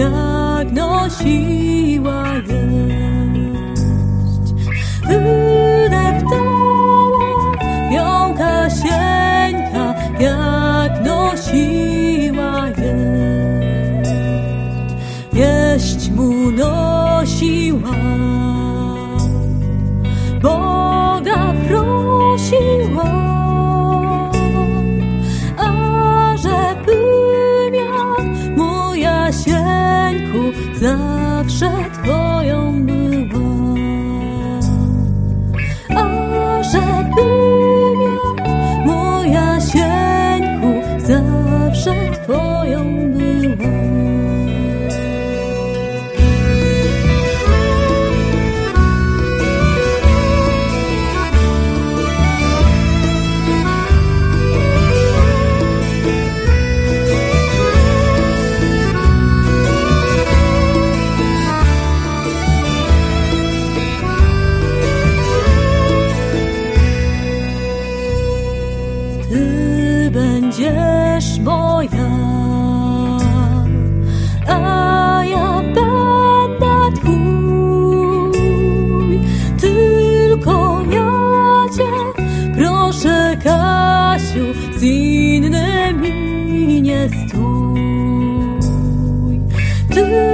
Jak nosiła jeść. Wydeptała ją Kasieńka Jak nosiła jeść. Jeść mu nosiła. Boga prosiła, a Jasieńku zawsze Twoją będziesz moja, a ja będę twój. Tylko ja cię proszę, Kasiu, z innymi nie stój. Tylko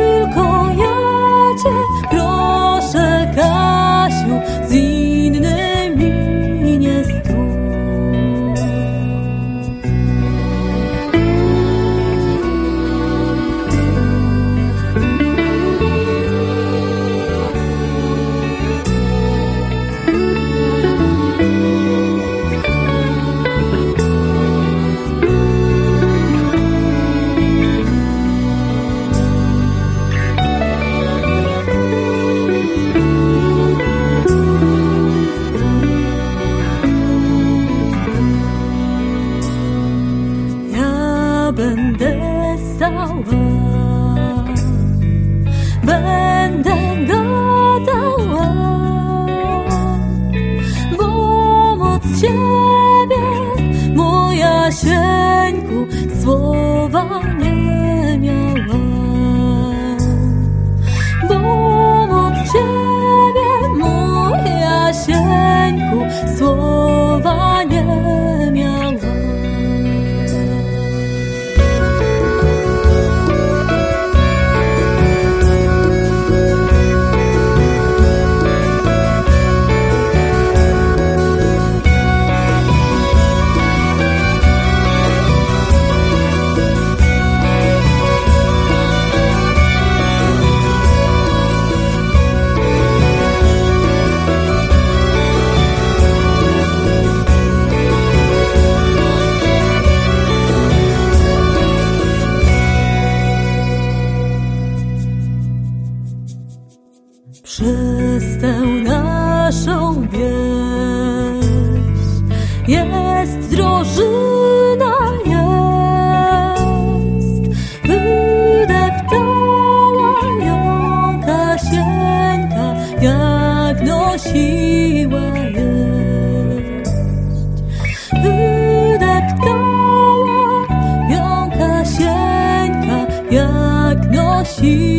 Ja będę stała, Przez tę naszą wieś jest drożyna jest, wydeptała ją Kasieńka, jak nosiła jeść. Wydeptała ją Kasieńka, jak nosiła